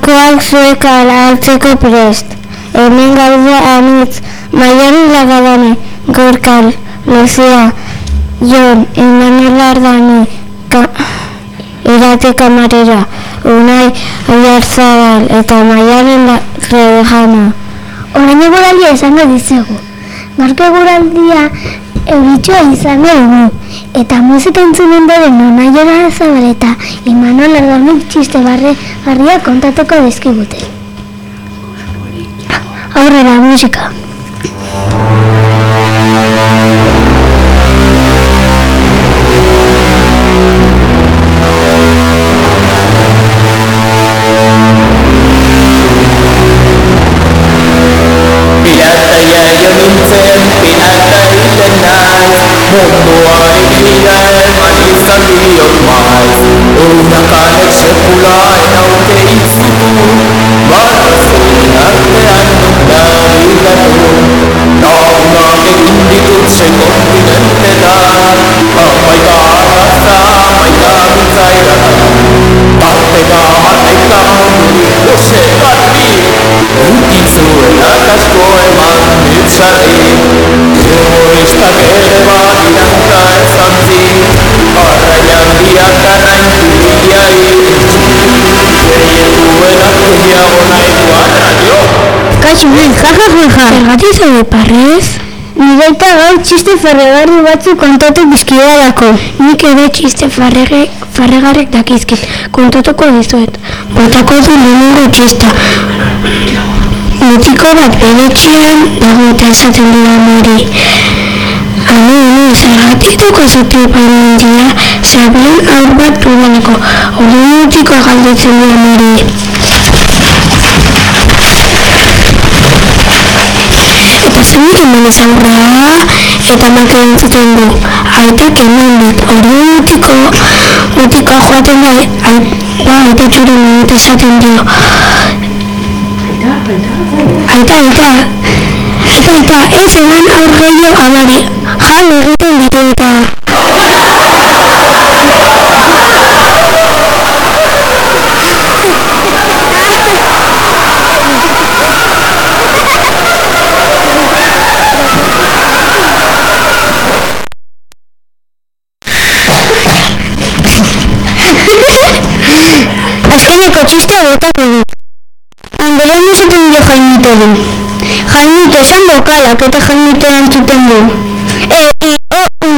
gaurkoak zuek hartzeko prest. Hemen gaude anitz, maian lagadane, gorkal, lozea, jon, Emanuel Ardani, ka, irate kamarera, unai oiarzabal eta maialen rebejana. Orain eguraldia esango dizegu. Gaurko eguraldia euritxoa izan dugu. Eta musika entzunen nona jora zabal eta Imanol Ardanik txiste barre garria kontatuko dizkigute. Aurrera, musika. Kaixo, ben, jaja, jaja. Zergatik zaude parrez? Nire eta gau txiste farregarri batzu kontatu bizkidalako. Nik ere txiste farrege, farregarrek dakizkit. Kontatuko dizuet. Botako du lehenengo txista. Mutiko bat beretxean dago eta esaten du amori. Ame, ame, zergatik duko zute parentia, zabion aur bat dudaneko. Hori mutiko galdetzen du amori. Eta zenik eman aurra eta mak entzuten du. Aitak eman dit, hori mutiko, mutikoa joaten da, ai- ba, aita txuri minut esaten dio. Aita, aita, aita, aita, ez eman aurreio amari, jan egiten ditu eta. Jainito du. Jainito esan bokalak eta jainito entzuten du. E, i, o, u,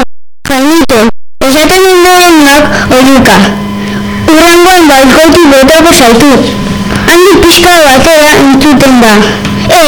jainito, esaten duenak oiuka. Urrangoan balkoitu botako zaitut. Handi pixka batera entzuten da. E,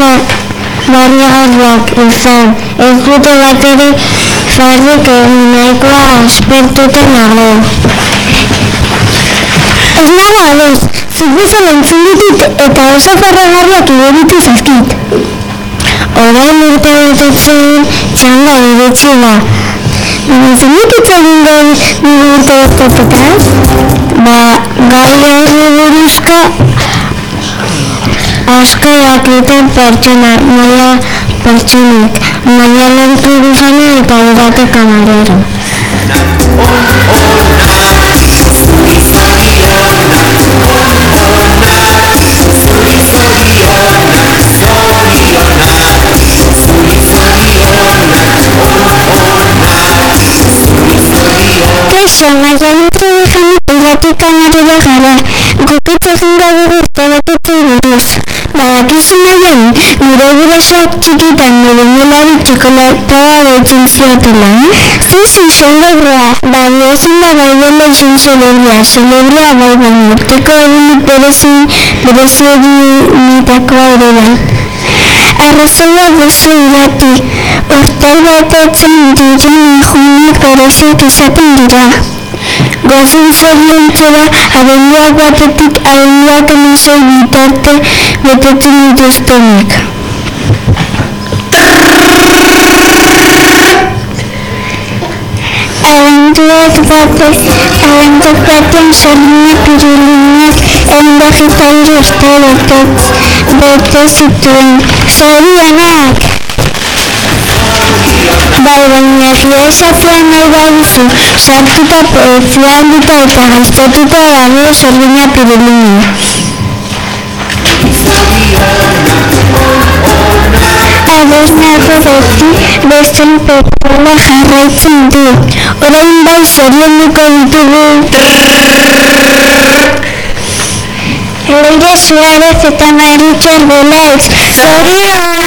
enfa bariagarriak izan. Ez dute bat ere farrik egin nahikoa aspertuta nago. Ez nago ados, zuk bezala entzun ditut eta oso farragarriak iruditu zaizkit. Orain urte betetzen txanda iritsi da. Baina zenik hitz nire urte betetetaz? Ba, gai horri buruzko asko jakiten pertsona, maila pertsonek, maialen kiruzana eta udako kamarero. Kaixo, maialen kiruzana eta udako kamarero gurasoak txikitan nire nolari txokolatada deitzen ziotela. Sí, sí, celebra. Baina ezin da bai dela izan celebra. Celebra bai baina urteko egunik berezi, berezi eginitakoa ere bai. Arrazoia duzu irati, urte batetzen diren egunik bereziak izaten dira. Gozun zoriontzera, abenduak batetik abenduak emisoi bitarte betetzen dituztenek. Abenduak batez, abenduak batean zorina piruliniak endakitaldi uste betetz, bete zituen. Zorionak! Bai, baina egia esatzea nahi baduzu, sartuta poezia handita eta gaztatuta dago zorina pirulina. Ados nago beti besten petrola jarraitzen du. Orain bai zorionuko ditugu. Leire Suarez eta Maritxo Arbelaitz. Zorionak!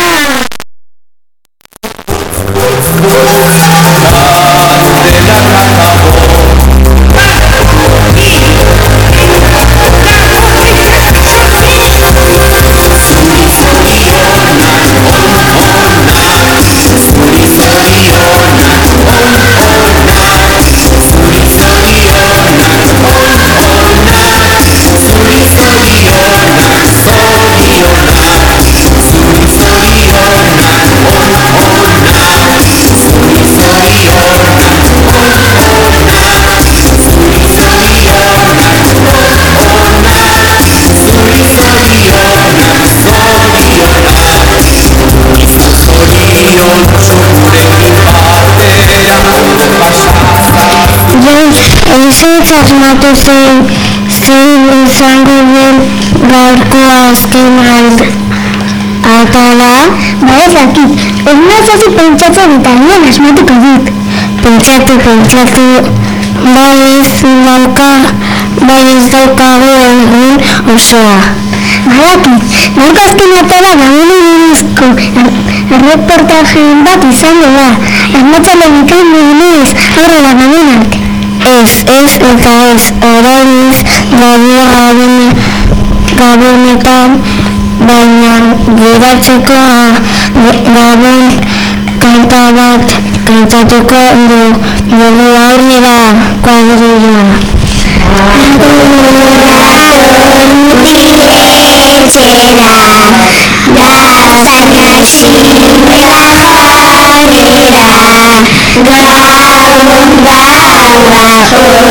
Asmatu zein, zein izango den gaurkoa azken. Atala? Ba ez dakit, ez nazazi pentsatzen eta nien asmatuko dut. Pentsatu, pentsatu, bai ez dauka, bai ez daukago egun osoa. Badakit, gaurko azken atala gabonu buruzko erreportajen bat izango da. Armatxale bikan dugunez, aurrera gabonak. Ez, ez eta ez, orainiz gabe gabone, gabonetan, baina geratzeko gabon kanta bat kantatuko du dugu aurrera kuadrilla.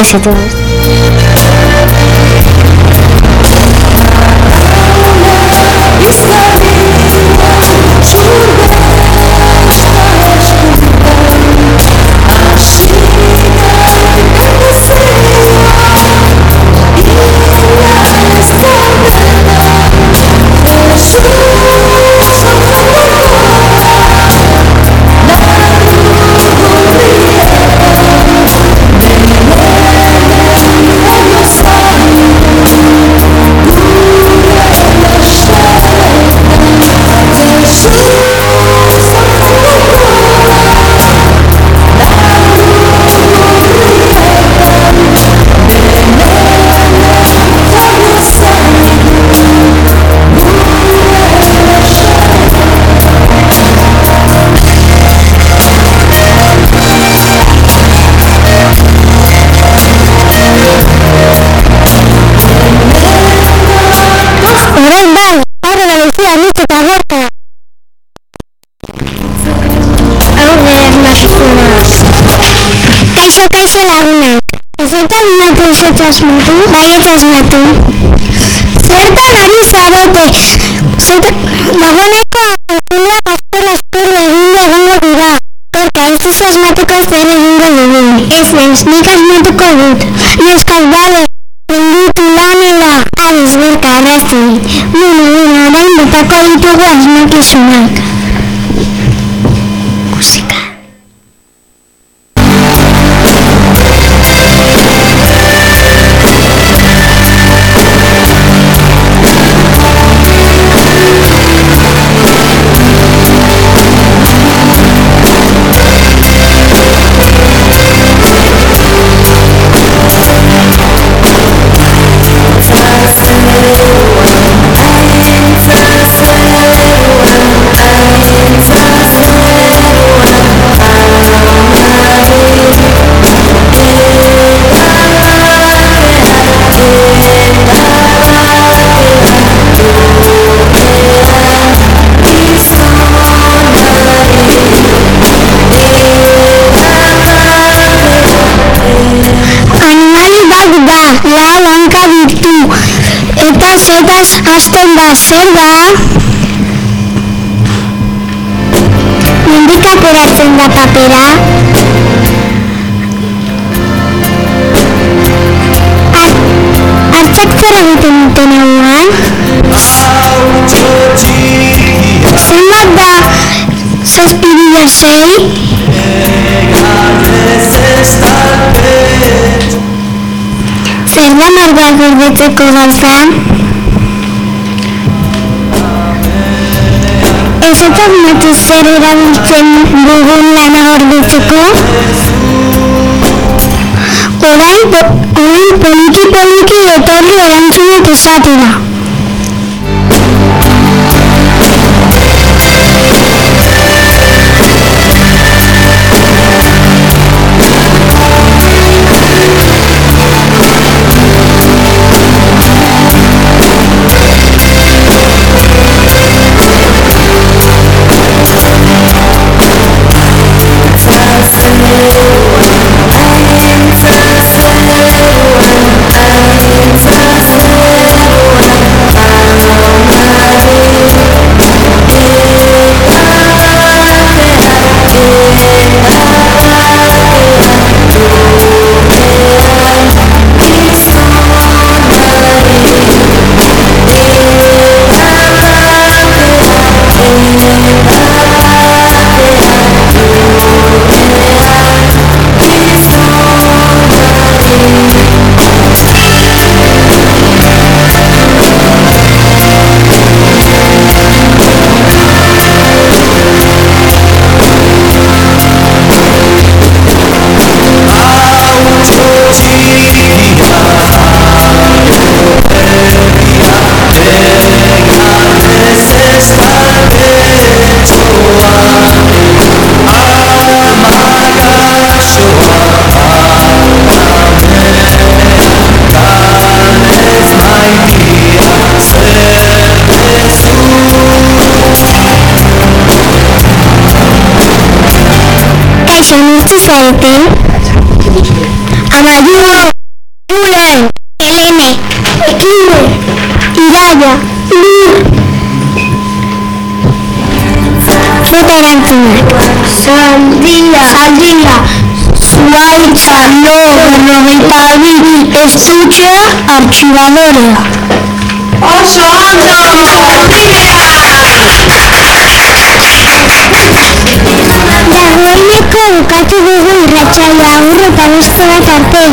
Éxitos. Ez asmatu. Bai, ez asmatu. Zertan ari zarete? Zertan, dagoeneko zela azkar azkar egingo egingo dira. Korka, ez duzu asmatuko zer egingo dugun. Ez ez, nik asmatuko dut. Neskak bale, Onditu lanela, abiz berka arraztu dit. Bueno, bueno, orain botako ditugu asmakizunak. Hasten da, zer da? Nondik ateratzen da papera? Ar- Hartzak zer egiten duten eguan? Zenbat da zazpi bila sei? Zer da margoa gordetzeko gauza? Nosotros Matuser éramos Bugulana Orduchuku. Oral Poliki Poliki Otorri Oranchina Tusatira. Valentín, Amadeo, Julen, Elena, Equino, Iraya, Lur, Futarantino, Sandía, Sandía, Suárez, Logro, Ventaví, Estuche, Archivadora. ¡Oso, Hondo! zai agur eta beste bat arte.